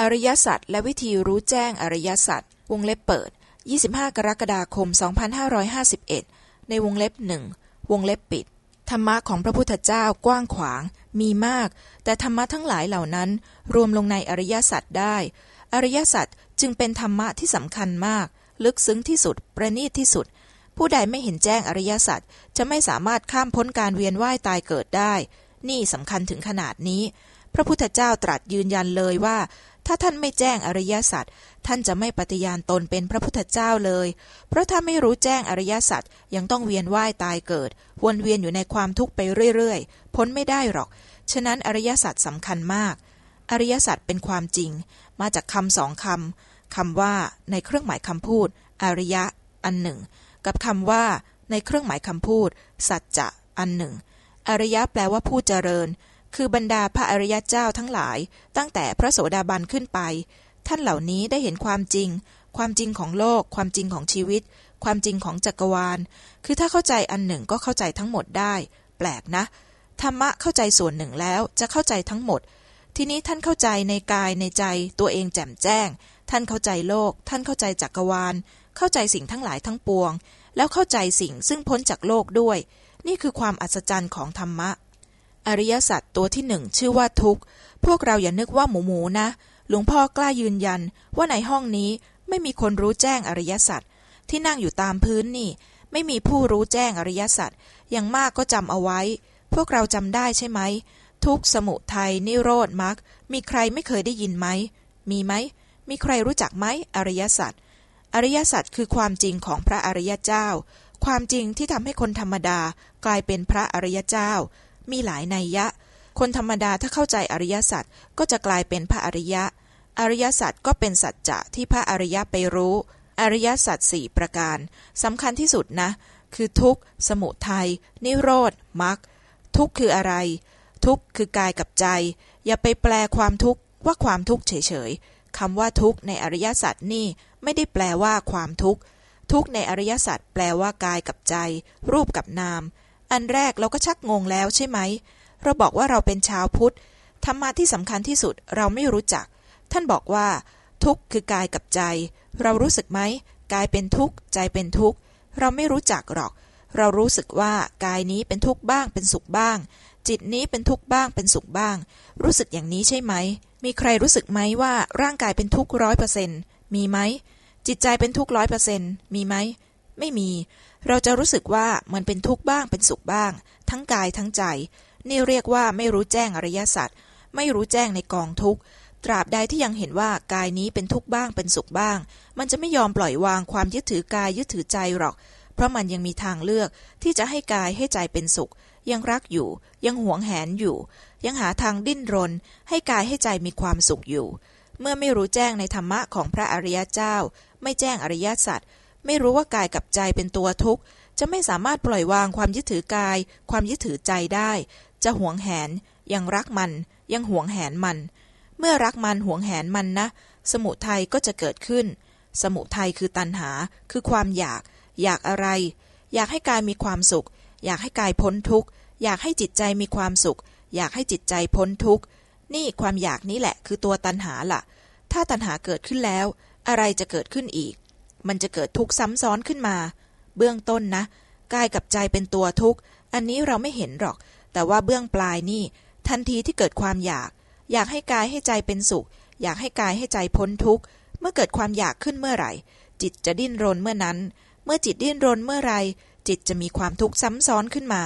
อริยสัจและวิธีรู้แจ้งอริยสัจวงเล็บเปิด 25 กรกฎาคม 2551 ในวงเล็บหนึ่งวงเล็บปิด ธรรมะของพระพุทธเจ้ากว้างขวาง มีมาก แต่ธรรมะทั้งหลายเหล่านั้น รวมลงในอริยสัจได้ อริยสัจจึงเป็นธรรมะที่สำคัญมาก ลึกซึ้งที่สุด ประณีตที่สุด ผู้ใดไม่เห็นแจ้งอริยสัจจะไม่สามารถข้ามพ้นการเวียนว่ายตายเกิดได้ นี่สำคัญถึงขนาดนี้ พระพุทธเจ้าตรัสยืนยันเลยว่า ถ้าท่านไม่แจ้งอริยสัจท่านจะไม่ปฏิญาณตนเป็นพระพุทธเจ้าเลย เพราะถ้าไม่รู้แจ้งอริยสัจยังต้องเวียนว่ายตายเกิด วนเวียนอยู่ในความทุกข์ไปเรื่อยๆ พ้นไม่ได้หรอก ฉะนั้นอริยสัจสำคัญมาก อริยสัจเป็นความจริง มาจากคำสองคำคำว่าในเครื่องหมายคำพูด อริยะอันหนึ่ง กับคำว่าในเครื่องหมายคำพูด สัจจะอันหนึ่ง อริยะแปลว่าผู้เจริญ คือบรรดาพระอริยเจ้าทั้งหลาย ตั้งแต่พระโสดาบันขึ้นไป ท่านเหล่านี้ได้เห็นความจริง ความจริงของโลก ความจริงของชีวิต ความจริงของจักรวาล คือถ้าเข้าใจอันหนึ่งก็เข้าใจทั้งหมดได้ แปลกนะ ธรรมะเข้าใจส่วนหนึ่งแล้วจะเข้าใจทั้งหมด ทีนี้ท่านเข้าใจในกายในใจ ตัวเองแจ่มแจ้ง ท่านเข้าใจโลก ท่านเข้าใจจักรวาล เข้าใจสิ่งทั้งหลายทั้งปวง แล้วเข้าใจสิ่งซึ่งพ้นจากโลกด้วย นี่คือความอัศจรรย์ของธรรมะ อริยสัจตัวที่หนึ่งชื่อว่าทุกข์ พวกเราอย่านึกว่าหมูหมูนะ หลวงพ่อกล้ายืนยันว่าในห้องนี้ไม่มีคนรู้แจ้งอริยสัจที่นั่งอยู่ตามพื้นนี่ ไม่มีผู้รู้แจ้งอริยสัจอย่างมากก็จำเอาไว้ พวกเราจำได้ใช่ไหม ทุกสมุทัยนิโรธมรรคมีใครไม่เคยได้ยินไหม มีไหม มีใครรู้จักไหมอริยสัจอริยสัจคือความจริงของพระอริยเจ้า ความจริงที่ทำให้คนธรรมดากลายเป็นพระอริยเจ้า มีหลายนัยยะ คนธรรมดาถ้าเข้าใจอริยสัจก็จะกลายเป็นพระอริยะ อริยสัจก็เป็นสัจจะที่พระอริยะไปรู้ อริยสัจสี่ประการสำคัญที่สุดนะ คือทุกข์สมุทัยนิโรธมรรคทุกข์คืออะไร ทุกข์คือกายกับใจ อย่าไปแปลความทุกข์ว่าความทุกข์เฉยๆคำว่าทุกข์ในอริยสัจนี่ไม่ได้แปลว่าความทุกข์ทุกข์ในอริยสัจแปลว่ากายกับใจ รูปกับนาม อันแรกเราก็ชักงงแล้วใช่ไหม เราบอกว่าเราเป็นชาวพุทธ ธรรมะที่สำคัญที่สุดเราไม่รู้จัก ท่านบอกว่า ทุกข์คือกายกับใจ เรารู้สึกไหมกายเป็นทุกข์ ใจเป็นทุกข์ เราไม่รู้จักหรอก เรารู้สึกว่ากายนี้เป็นทุกข์บ้าง เป็นสุขบ้าง จิตนี้เป็นทุกข์บ้าง เป็นสุขบ้าง รู้สึกอย่างนี้ใช่ไหม มีใครรู้สึกไหมว่าร่างกายเป็นทุกข์ร้อยเปอร์เซ็นมีไหมจิตใจเป็นทุกข์ร้อยเปอร์เซ็นมีไหม ไม่มี เราจะรู้สึกว่ามันเป็นทุกข์บ้างเป็นสุขบ้าง ทั้งกายทั้งใจ นี่เรียกว่าไม่รู้แจ้งอริยสัจไม่รู้แจ้งในกองทุกข์ตราบใดที่ยังเห็นว่ากายนี้เป็นทุกข์บ้างเป็นสุขบ้าง มันจะไม่ยอมปล่อยวางความยึดถือกายยึดถือใจหรอก เพราะมันยังมีทางเลือกที่จะให้กายให้ใจเป็นสุข ยังรักอยู่ ยังหวงแหนอยู่ ยังหาทางดิ้นรน ให้กายให้ใจมีความสุขอยู่ เมื่อไม่รู้แจ้งในธรรมะของพระอริยเจ้า ไม่แจ้งอริยสัจ ไม่รู้ว่ากายกับใจเป็นตัวทุกข์ จะไม่สามารถปล่อยวางความยึดถือกาย ความยึดถือใจได้ จะหวงแหน ยังรักมัน ยังหวงแหนมัน เมื่อรักมันหวงแหนมันนะ สมุทัยก็จะเกิดขึ้น สมุทัยคือตัณหา คือความอยาก อยากอะไร อยากให้กายมีความสุข อยากให้กายพ้นทุกข์ อยากให้จิตใจมีความสุข อยากให้จิตใจพ้นทุกข์ นี่ความอยากนี้แหละ คือตัวตัณหาล่ะ ถ้าตัณหาเกิดขึ้นแล้ว อะไรจะเกิดขึ้นอีก มันจะเกิดทุกข์ซ้ำซ้อนขึ้นมา เบื้องต้นนะกายกับใจเป็นตัวทุกข์ อันนี้เราไม่เห็นหรอก แต่ว่าเบื้องปลายนี่ ทันทีที่เกิดความอยาก อยากให้กายให้ใจเป็นสุข อยากให้กายให้ใจพ้นทุกข์ เมื่อเกิดความอยากขึ้นเมื่อไหร่ จิตจะดิ้นรนเมื่อนั้น เมื่อจิตดิ้นรนเมื่อไรจิตจะมีความทุกข์ซ้ำซ้อนขึ้นมา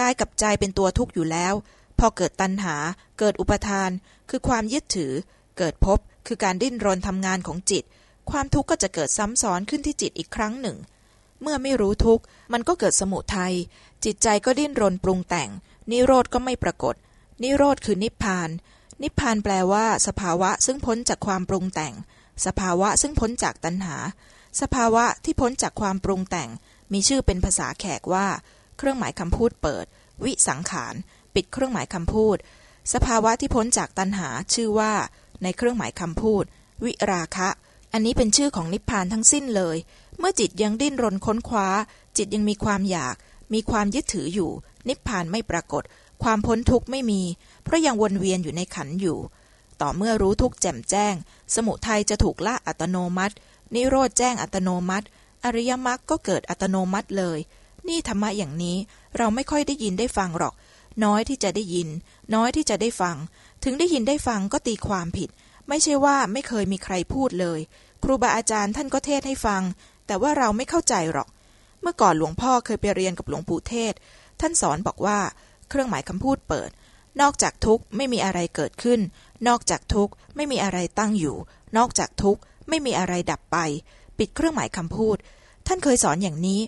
กายกับใจเป็นตัวทุกข์อยู่แล้ว พอเกิดตัณหา เกิดอุปทาน คือความยึดถือ เกิดภพคือการดิ้นรนทำงานของจิต ความทุกข์ก็จะเกิดซ้ำซ้อนขึ้นที่จิตอีกครั้งหนึ่ง เมื่อไม่รู้ทุกข์มันก็เกิดสมุทัยจิตใจก็ดิ้นรนปรุงแต่ง นิโรธก็ไม่ปรากฏ นิโรธคือนิพพาน นิพพานแปลว่า สภาวะซึ่งพ้นจากความปรุงแต่ง สภาวะซึ่งพ้นจากตัณหา สภาวะที่พ้นจากความปรุงแต่ง มีชื่อเป็นภาษาแขกว่า เครื่องหมายคำพูดเปิด วิสังขาร ปิดเครื่องหมายคำพูด สภาวะที่พ้นจากตัณหาชื่อว่า ในเครื่องหมายคำพูด วิราคะ อันนี้เป็นชื่อของนิพพานทั้งสิ้นเลย เมื่อจิตยังดิ้นรนค้นคว้า จิตยังมีความอยาก มีความยึดถืออยู่ นิพพานไม่ปรากฏ ความพ้นทุกข์ไม่มี เพราะยังวนเวียนอยู่ในขันอยู่ ต่อเมื่อรู้ทุกข์แจ่มแจ้ง สมุทัยจะถูกละอัตโนมัติ นิโรธแจ้งอัตโนมัติ อริยมรรคก็เกิดอัตโนมัติเลย นี่ธรรมะอย่างนี้เราไม่ค่อยได้ยินได้ฟังหรอก น้อยที่จะได้ยิน น้อยที่จะได้ฟัง ถึงได้ยินได้ฟังก็ตีความผิด ไม่ใช่ว่าไม่เคยมีใครพูดเลย ครูบาอาจารย์ท่านก็เทศให้ฟัง แต่ว่าเราไม่เข้าใจหรอก เมื่อก่อนหลวงพ่อเคยไปเรียนกับหลวงปู่เทศ ท่านสอนบอกว่า เครื่องหมายคำพูดเปิด นอกจากทุกข์ไม่มีอะไรเกิดขึ้น นอกจากทุกข์ไม่มีอะไรตั้งอยู่ นอกจากทุกข์ไม่มีอะไรดับไป ปิดเครื่องหมายคำพูด ท่านเคยสอนอย่างนี้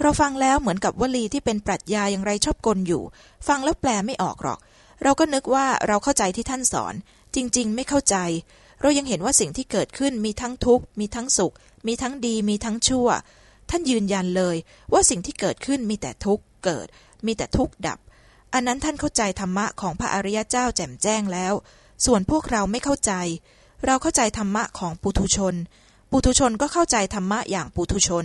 เราฟังแล้วเหมือนกับวลีที่เป็นปรัชญาอย่างไรชอบกลอยู่ ฟังแล้วแปลไม่ออกหรอก เราก็นึกว่าเราเข้าใจที่ท่านสอน จริง ๆ ไม่เข้าใจ เรายังเห็นว่าสิ่งที่เกิดขึ้นมีทั้งทุกข์ มีทั้งสุข มีทั้งดี มีทั้งชั่ว ท่านยืนยันเลย ว่าสิ่งที่เกิดขึ้นมีแต่ทุกข์เกิด มีแต่ทุกข์ดับ อันนั้นท่านเข้าใจธรรมะของพระอริยเจ้าแจ่มแจ้งแล้ว ส่วนพวกเราไม่เข้าใจ เราเข้าใจธรรมะของปุถุชน ปุถุชนก็เข้าใจธรรมะอย่างปุถุชน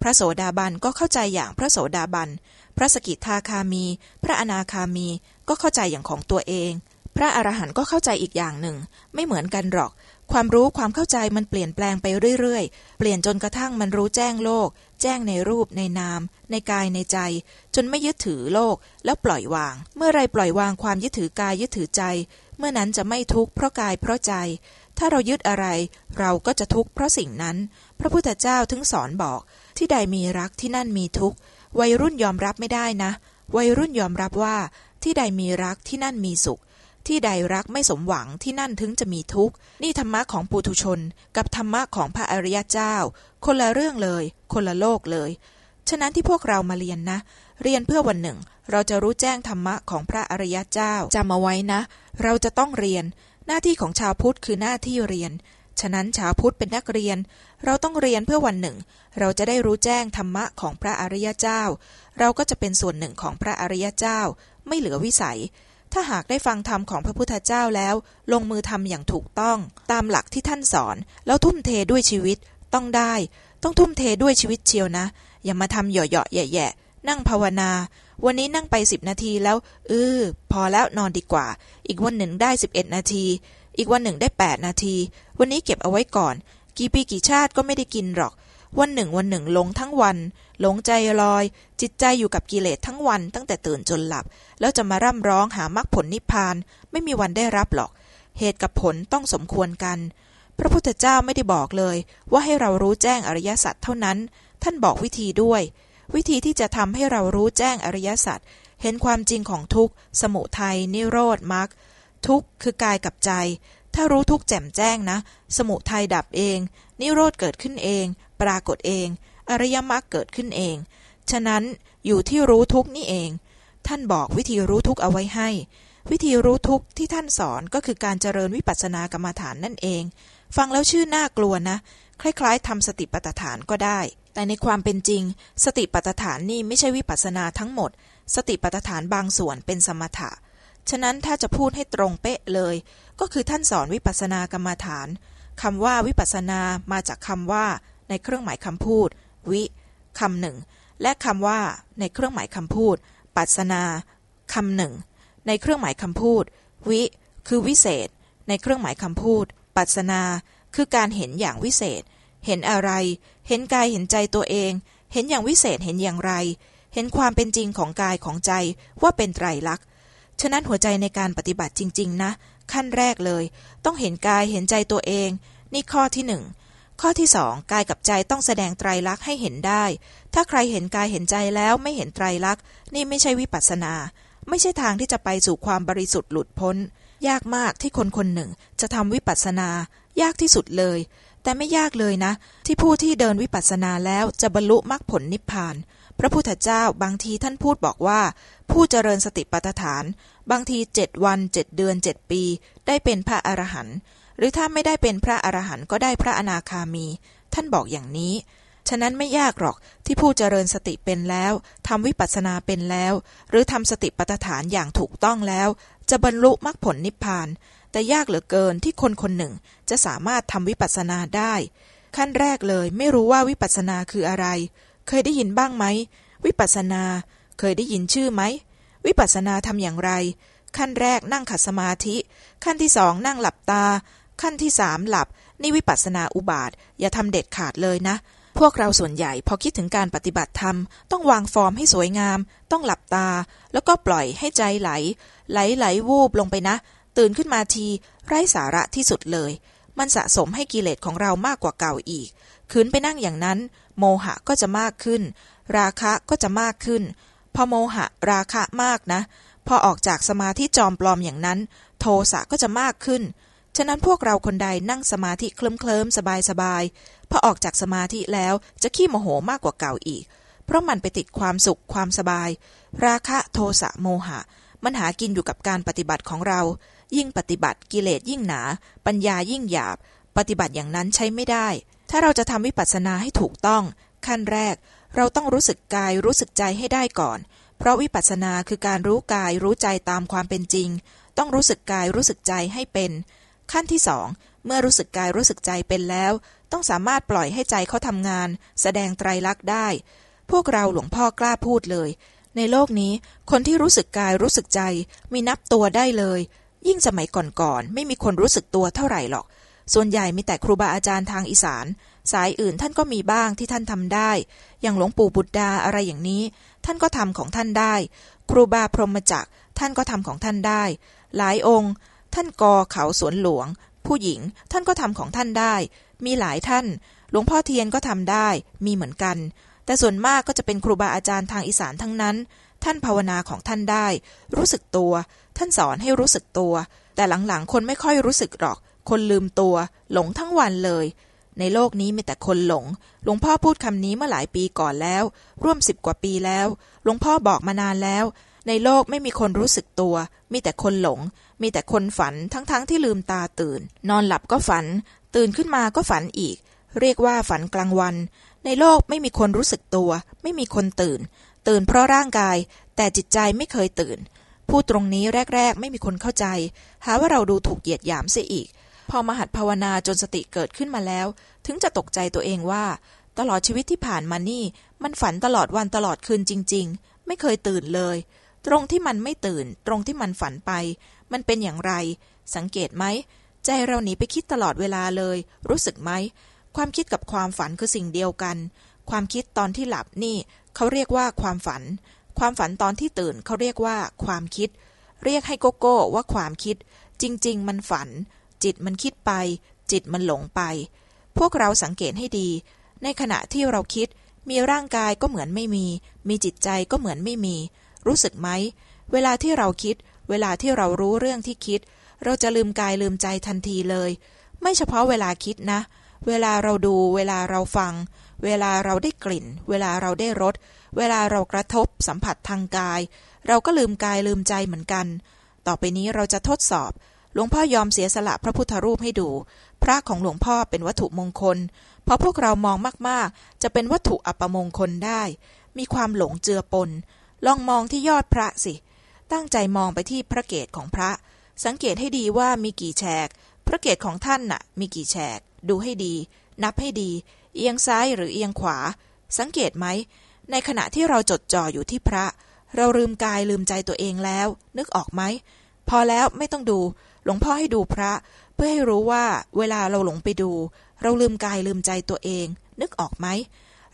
พระโสดาบันก็เข้าใจอย่างพระโสดาบัน พระสกิทาคามี พระอนาคามีก็เข้าใจอย่างของตัวเอง พระอรหันต์ก็เข้าใจอีกอย่างหนึ่ง ไม่เหมือนกันหรอก ความรู้ความเข้าใจมันเปลี่ยนแปลงไปเรื่อยๆ เปลี่ยนจนกระทั่งมันรู้แจ้งโลก แจ้งในรูปในนาม ในกายในใจ จนไม่ยึดถือโลก แล้วปล่อยวาง เมื่อไรปล่อยวางความยึดถือกายยึดถือใจ เมื่อนั้นจะไม่ทุกข์เพราะกายเพราะใจ ถ้าเรายึดอะไร เราก็จะทุกข์เพราะสิ่งนั้น พระพุทธเจ้าถึงสอนบอก ที่ใดมีรักที่นั่นมีทุกข์วัยรุ่นยอมรับไม่ได้นะ วัยรุ่นยอมรับว่าที่ใดมีรักที่นั่นมีสุข ที่ใดรักไม่สมหวังที่นั่นถึงจะมีทุกข์ นี่ธรรมะของปุถุชน กับธรรมะของพระอริยเจ้า คนละเรื่องเลย คนละโลกเลย ฉะนั้นที่พวกเรามาเรียนนะ เรียนเพื่อวันหนึ่ง เราจะรู้แจ้งธรรมะของพระอริยเจ้าจำเอาไว้นะ เราจะต้องเรียน หน้าที่ของชาวพุทธคือหน้าที่เรียน ฉะนั้นชาวพุทธเป็นนักเรียน เราต้องเรียนเพื่อวันหนึ่ง เราจะได้รู้แจ้งธรรมะของพระอริยเจ้า เราก็จะเป็นส่วนหนึ่งของพระอริยเจ้า ไม่เหลือวิสัย ถ้าหากได้ฟังธรรมของพระพุทธเจ้าแล้ว ลงมือทำอย่างถูกต้อง ตามหลักที่ท่านสอน แล้วทุ่มเทด้วยชีวิตต้องได้ ต้องทุ่มเทด้วยชีวิตเชียวนะ อย่ามาทำเหยาะๆแย่ๆนั่งภาวนา วันนี้นั่งไปสิบนาทีแล้วเออพอแล้วนอนดีกว่า อีกวันหนึ่งได้สิบเอ็ดนาที อีกวันหนึ่งได้แปดนาที วันนี้เก็บเอาไว้ก่อน กี่ปีกี่ชาติก็ไม่ได้กินหรอก วันหนึ่งวันหนึ่งลงทั้งวัน หลงใจลอย จิตใจอยู่กับกิเลสทั้งวันตั้งแต่ตื่นจนหลับ แล้วจะมาร่ำร้องหามรรคผลนิพพาน ไม่มีวันได้รับหรอก เหตุกับผลต้องสมควรกัน พระพุทธเจ้าไม่ได้บอกเลย ว่าให้เรารู้แจ้งอริยสัจเท่านั้น ท่านบอกวิธีด้วย วิธีที่จะทำให้เรารู้แจ้งอริยสัจเห็นความจริงของทุกข์ สมุทัยนิโรธมรรคทุกข์คือกายกับใจ ถ้ารู้ทุกข์แจ่มแจ้งนะ สมุทัยดับเอง นิโรธเกิดขึ้นเอง ปรากฏเอง อริยมรรคเกิดขึ้นเอง ฉะนั้นอยู่ที่รู้ทุกนี่เอง ท่านบอกวิธีรู้ทุกเอาไว้ให้ วิธีรู้ทุกที่ท่านสอนก็คือการเจริญวิปัสสนากรรมฐานนั่นเอง ฟังแล้วชื่อน่ากลัวนะ คล้ายๆทำสติปัฏฐานก็ได้ แต่ในความเป็นจริง สติปัฏฐานนี่ไม่ใช่วิปัสสนาทั้งหมด สติปัฏฐานบางส่วนเป็นสมถะ ฉะนั้นถ้าจะพูดให้ตรงเป๊ะเลย ก็คือท่านสอนวิปัสสนากรรมฐานคำว่าวิปัสสนามาจากคำว่าในเครื่องหมายคำพูด วิคำหนึ่ง และคำว่าในเครื่องหมายคำพูด ปัสนาคำหนึ่ง ในเครื่องหมายคำพูด วิ คือวิเศษ ในเครื่องหมายคำพูด ปัสนา คือการเห็นอย่างวิเศษ เห็นอะไร เห็นกายเห็นใจตัวเอง เห็นอย่างวิเศษเห็นอย่างไร เห็นความเป็นจริงของกายของใจว่าเป็นไตรลักษณ์ฉะนั้นหัวใจในการปฏิบัติจริง ๆ นะ ขั้นแรกเลย ต้องเห็นกายเห็นใจตัวเอง นี่ข้อที่หนึ่ง ข้อที่สองกายกับใจต้องแสดงไตรลักษณ์ให้เห็นได้ ถ้าใครเห็นกายเห็นใจแล้วไม่เห็นไตรลักษณ์นี่ไม่ใช่วิปัสสนา ไม่ใช่ทางที่จะไปสู่ความบริสุทธิ์หลุดพ้น ยากมากที่คนคนหนึ่งจะทำวิปัสสนา ยากที่สุดเลย แต่ไม่ยากเลยนะ ที่ผู้ที่เดินวิปัสสนาแล้วจะบรรลุมรรคผลนิพพาน พระพุทธเจ้าบางทีท่านพูดบอกว่า ผู้เจริญสติปัฏฐาน บางทีเจ็ดวันเจ็ดเดือนเจ็ดปี ได้เป็นพระอรหันต์ หรือถ้าไม่ได้เป็นพระอรหันต์ก็ได้พระอนาคามี ท่านบอกอย่างนี้ ฉะนั้นไม่ยากหรอกที่ผู้เจริญสติเป็นแล้วทำวิปัสสนาเป็นแล้ว หรือทำสติปัฏฐานอย่างถูกต้องแล้ว จะบรรลุมรรคผลนิพพาน แต่ยากเหลือเกินที่คนคนหนึ่งจะสามารถทำวิปัสสนาได้ ขั้นแรกเลยไม่รู้ว่าวิปัสสนาคืออะไร เคยได้ยินบ้างไหมวิปัสสนาเคยได้ยินชื่อไหม วิปัสสนาทำอย่างไร ขั้นแรกนั่งขัดสมาธิ ขั้นที่สองนั่งหลับตา ขั้นที่สามหลับ นี่วิปัสสนาอุบาท อย่าทำเด็ดขาดเลยนะ พวกเราส่วนใหญ่พอคิดถึงการปฏิบัติธรรม ต้องวางฟอร์มให้สวยงาม ต้องหลับตา แล้วก็ปล่อยให้ใจไหล ไหลไหลวูบลงไปนะ ตื่นขึ้นมาที ไร้สาระที่สุดเลย มันสะสมให้กิเลสของเรามากกว่าเก่าอีกคืนไปนั่งอย่างนั้น โมหะก็จะมากขึ้น ราคะก็จะมากขึ้น พอโมหะราคะมากนะ พอออกจากสมาธิจอมปลอมอย่างนั้น โทสะก็จะมากขึ้น ฉะนั้นพวกเราคนใดนั่งสมาธิเคลิ้มเคลิมสบายสบายพอออกจากสมาธิแล้วจะขี้โมโหมากกว่าเก่าอีก เพราะมันไปติดความสุขความสบาย ราคะโทสะโมหะ มันหากินอยู่กับการปฏิบัติของเรา ยิ่งปฏิบัติกิเลสยิ่งหนา ปัญญายิ่งหยาบ ปฏิบัติอย่างนั้นใช้ไม่ได้ ถ้าเราจะทำวิปัสสนาให้ถูกต้อง ขั้นแรก เราต้องรู้สึกกายรู้สึกใจให้ได้ก่อน เพราะวิปัสสนาคือการรู้กายรู้ใจตามความเป็นจริง ต้องรู้สึกกายรู้สึกใจให้เป็น ขั้นที่สองเมื่อรู้สึกกายรู้สึกใจเป็นแล้ว ต้องสามารถปล่อยให้ใจเขาทำงาน แสดงไตรลักษณ์ได้ พวกเราหลวงพ่อกล้าพูดเลย ในโลกนี้คนที่รู้สึกกายรู้สึกใจ มีนับตัวได้เลย ยิ่งสมัยก่อนๆไม่มีคนรู้สึกตัวเท่าไหร่หรอก ส่วนใหญ่มีแต่ครูบาอาจารย์ทางอีสาน สายอื่นท่านก็มีบ้างที่ท่านทำได้ อย่างหลวงปู่บุตรดาอะไรอย่างนี้ ท่านก็ทำของท่านได้ ครูบาพรหมจักรท่านก็ทำของท่านได้ หลายองค์ ท่านกอเขาสวนหลวง ผู้หญิง ท่านก็ทำของท่านได้ มีหลายท่าน หลวงพ่อเทียนก็ทำได้ มีเหมือนกัน แต่ส่วนมากก็จะเป็นครูบาอาจารย์ทางอีสานทั้งนั้น ท่านภาวนาของท่านได้ รู้สึกตัว ท่านสอนให้รู้สึกตัว แต่หลังๆ คนไม่ค่อยรู้สึกหรอก คนลืมตัว หลงทั้งวันเลย ในโลกนี้มีแต่คนหลง หลวงพ่อพูดคำนี้เมื่อหลายปีก่อนแล้ว ร่วมสิบกว่าปีแล้ว หลวงพ่อบอกมานานแล้ว ในโลกไม่มีคนรู้สึกตัว มีแต่คนหลง มีแต่คนฝันทั้งๆทที่ลืมตาตื่น นอนหลับก็ฝัน ตื่นขึ้นมาก็ฝันอีก เรียกว่าฝันกลางวัน ในโลกไม่มีคนรู้สึกตัว ไม่มีคนตื่น ตื่นเพราะร่างกาย แต่จิตใจไม่เคยตื่น พูดตรงนี้แรก ๆ ไม่มีคนเข้าใจ หาว่าเราดูถูกเหยียดหยามเสียอีก พอมหัดภาวนาจนสติเกิดขึ้นมาแล้ว ถึงจะตกใจตัวเองว่า ตลอดชีวิตที่ผ่านมานี่ มันฝันตลอดวันตลอดคืนจริง ๆ ไม่เคยตื่นเลย ตรงที่มันไม่ตื่น ตรงที่มันฝันไป มันเป็นอย่างไร สังเกตไหม ใจเราหนีไปคิดตลอดเวลาเลย รู้สึกไหม ความคิดกับความฝันคือสิ่งเดียวกัน ความคิดตอนที่หลับนี่ เขาเรียกว่าความฝัน ความฝันตอนที่ตื่นเขาเรียกว่า ความคิด เรียกให้โกโก้ว่าความคิด จริง ๆ มันฝัน จิตมันคิดไป จิตมันหลงไป พวกเราสังเกตให้ดี ในขณะที่เราคิด มีร่างกายก็เหมือนไม่มี มีจิตใจก็เหมือนไม่มี รู้สึกไหม เวลาที่เราคิด เวลาที่เรารู้เรื่องที่คิด เราจะลืมกายลืมใจทันทีเลย ไม่เฉพาะเวลาคิดนะ เวลาเราดู เวลาเราฟัง เวลาเราได้กลิ่น เวลาเราได้รส เวลาเรากระทบสัมผัสทางกาย เราก็ลืมกายลืมใจเหมือนกัน ต่อไปนี้เราจะทดสอบ หลวงพ่อยอมเสียสละพระพุทธรูปให้ดู พระของหลวงพ่อเป็นวัตถุมงคลเพราะพวกเรามองมากๆ จะเป็นวัตถุอัปมงคลได้ มีความหลงเจือปน ลองมองที่ยอดพระสิ ตั้งใจมองไปที่พระเกศของพระ สังเกตให้ดีว่ามีกี่แฉก พระเกศของท่านน่ะ มีกี่แฉก ดูให้ดี นับให้ดี เอียงซ้ายหรือเอียงขวา สังเกตไหม ในขณะที่เราจดจ่ออยู่ที่พระ เราลืมกายลืมใจตัวเองแล้ว นึกออกไหม พอแล้วไม่ต้องดู หลวงพ่อให้ดูพระ เพื่อให้รู้ว่าเวลาเราหลงไปดู เราลืมกายลืมใจตัวเอง นึกออกไหม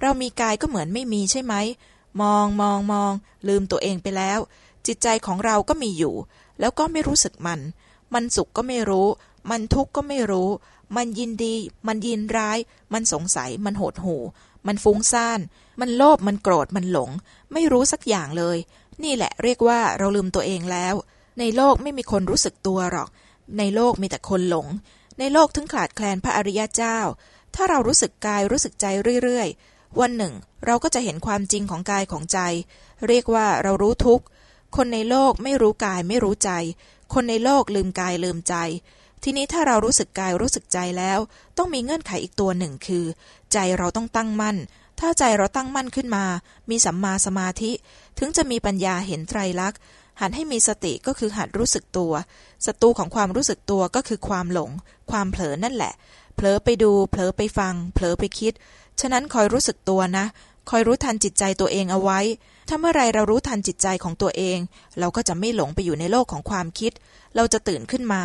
เรามีกายก็เหมือนไม่มีใช่ไหม มองมองมอง ลืมตัวเองไปแล้ว จิตใจของเราก็มีอยู่ แล้วก็ไม่รู้สึกมัน มันสุขก็ไม่รู้ มันทุกข์ก็ไม่รู้ มันยินดี มันยินร้าย มันสงสัย มันโหดหู มันฟุ้งซ่าน มันโลภ มันโกรธ มันหลง ไม่รู้สักอย่างเลย นี่แหละเรียกว่าเราลืมตัวเองแล้ว ในโลกไม่มีคนรู้สึกตัวหรอก ในโลกมีแต่คนหลง ในโลกถึงขาดแคลนพระอริยเจ้า ถ้าเรารู้สึกกายรู้สึกใจเรื่อยๆ วันหนึ่ง เราก็จะเห็นความจริงของกายของใจ เรียกว่าเรารู้ทุกคนในโลกไม่รู้กายไม่รู้ใจ คนในโลกลืมกายลืมใจ ทีนี้ถ้าเรารู้สึกกายรู้สึกใจแล้ว ต้องมีเงื่อนไขอีกตัวหนึ่งคือ ใจเราต้องตั้งมั่น ถ้าใจเราตั้งมั่นขึ้นมา มีสัมมาสมาธิ ถึงจะมีปัญญาเห็นไตรลักษณ์หัดให้มีสติก็คือหัดรู้สึกตัว ศัตรูของความรู้สึกตัวก็คือความหลง ความเผลอนั่นแหละ เผลอไปดู เผลอไปฟัง เผลอไปคิด ฉะนั้นคอยรู้สึกตัวนะ คอยรู้ทันจิตใจตัวเองเอาไว้ ถ้าเมื่อไรเรารู้ทันจิตใจของตัวเอง เราก็จะไม่หลงไปอยู่ในโลกของความคิด เราจะตื่นขึ้นมา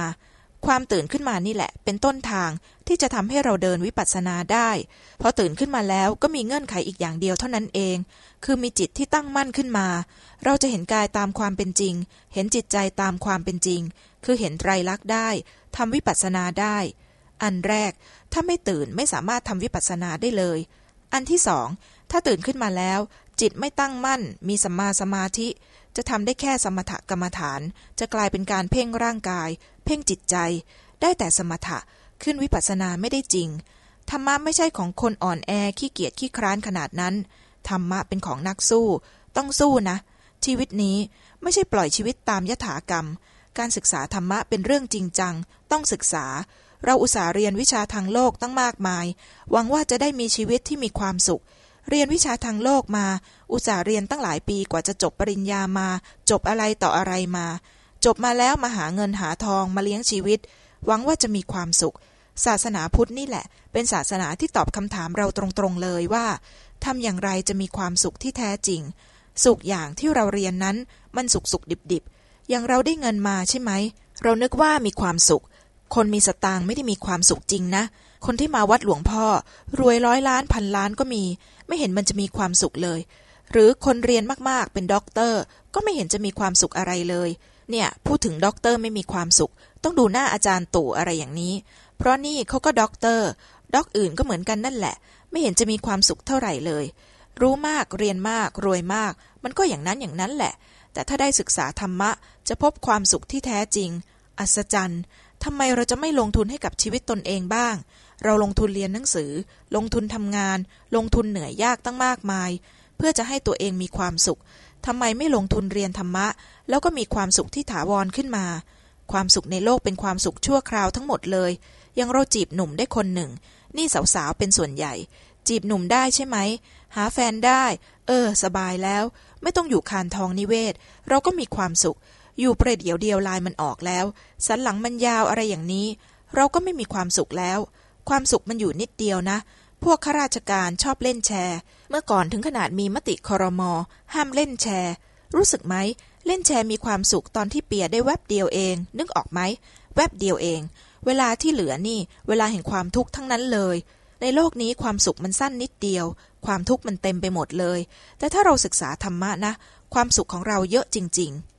ความตื่นขึ้นมานี่แหละ เป็นต้นทางที่จะทำให้เราเดินวิปัสสนาได้พอตื่นขึ้นมาแล้วก็มีเงื่อนไขอีกอย่างเดียวเท่านั้นเอง คือมีจิตที่ตั้งมั่นขึ้นมา เราจะเห็นกายตามความเป็นจริง เห็นจิตใจตามความเป็นจริง คือเห็นไตรลักษณ์ได้ทำวิปัสสนาได้ อันแรก ถ้าไม่ตื่นไม่สามารถทำวิปัสสนาได้เลย อันที่สอง ถ้าตื่นขึ้นมาแล้ว จิตไม่ตั้งมั่น มีสัมมาสมาธิ จะทำได้แค่สมถกรรมฐาน จะกลายเป็นการเพ่งร่างกาย เพ่งจิตใจ ได้แต่สมถะ ขึ้นวิปัสสนาไม่ได้จริง ธรรมะไม่ใช่ของคนอ่อนแอ ขี้เกียจ ขี้คร้านขนาดนั้น ธรรมะเป็นของนักสู้ ต้องสู้นะ ชีวิตนี้ไม่ใช่ปล่อยชีวิตตามยถากรรม การศึกษาธรรมะเป็นเรื่องจริงจัง ต้องศึกษา เราอุตส่าห์เรียนวิชาทางโลกตั้งมากมาย หวังว่าจะได้มีชีวิตที่มีความสุข เรียนวิชาทางโลกมา อุตส่าห์เรียนตั้งหลายปีกว่าจะจบปริญญามา จบอะไรต่ออะไรมา จบมาแล้วมาหาเงินหาทองมาเลี้ยงชีวิต หวังว่าจะมีความสุข ศาสนาพุทธนี่แหละ เป็นศาสนาที่ตอบคำถามเราตรงๆเลยว่าทำอย่างไรจะมีความสุขที่แท้จริง สุขอย่างที่เราเรียนนั้นมันสุขสุขดิบดิบอย่างเราได้เงินมาใช่ไหม เรานึกว่ามีความสุข คนมีสตางค์ไม่ได้มีความสุขจริงนะ คนที่มาวัดหลวงพ่อ รวยร้อยล้านพันล้านก็มี ไม่เห็นมันจะมีความสุขเลย หรือคนเรียนมากๆเป็นด็อกเตอร์ ก็ไม่เห็นจะมีความสุขอะไรเลย เนี่ย พูดถึงด็อกเตอร์ไม่มีความสุข ต้องดูหน้าอาจารย์ตู่อะไรอย่างนี้ เพราะนี่เขาก็ด็อกเตอร์ด็อกอื่นก็เหมือนกันนั่นแหละ ไม่เห็นจะมีความสุขเท่าไหร่เลย รู้มากเรียนมาก รวยมาก มันก็อย่างนั้นอย่างนั้นแหละ แต่ถ้าได้ศึกษาธรรมะ จะพบความสุขที่แท้จริง อัศจรรย์ ทำไมเราจะไม่ลงทุนให้กับชีวิตตนเองบ้าง เราลงทุนเรียนหนังสือ ลงทุนทำงาน ลงทุนเหนื่อยยากตั้งมากมาย เพื่อจะให้ตัวเองมีความสุขทำไมไม่ลงทุนเรียนธรรมะ แล้วก็มีความสุขที่ถาวรขึ้นมา ความสุขในโลกเป็นความสุขชั่วคราวทั้งหมดเลย ยังเราจีบหนุ่มได้คนหนึ่ง นี่สาวๆเป็นส่วนใหญ่ จีบหนุ่มได้ใช่ไหม หาแฟนได้ เออ สบายแล้ว ไม่ต้องอยู่คานทองนิเวศ เราก็มีความสุข อยู่ประเดี๋ยวเดียวลายมันออกแล้ว สันหลังมันยาวอะไรอย่างนี้ เราก็ไม่มีความสุขแล้ว ความสุขมันอยู่นิดเดียวนะ พวกข้าราชการชอบเล่นแชร์ เมื่อก่อนถึงขนาดมีมติคอรมอห้ามเล่นแชร์ รู้สึกไหม เล่นแชร์มีความสุขตอนที่เปียได้แวบเดียวเอง นึกออกไหม แวบเดียวเอง เวลาที่เหลือนี่ เวลาแห่งความทุกข์ทั้งนั้นเลย ในโลกนี้ความสุขมันสั้นนิดเดียว ความทุกข์มันเต็มไปหมดเลย แต่ถ้าเราศึกษาธรรมะนะ ความสุขของเราเยอะจริง ๆ